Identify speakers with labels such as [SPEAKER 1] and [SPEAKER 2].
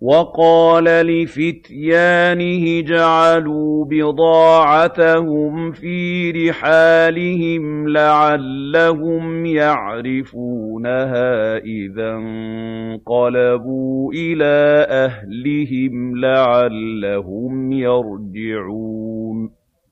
[SPEAKER 1] وَقَالَ لِفِتْيَانِهِ جَعَلُوا بِضَاعَتَهُمْ فِي رِحَالِهِمْ لَعَلَّهُمْ يَعْرِفُونَهَا إِذَا انقَلَبُوا إِلَىٰ أَهْلِهِمْ لَعَلَّهُمْ يَرْجِعُونَ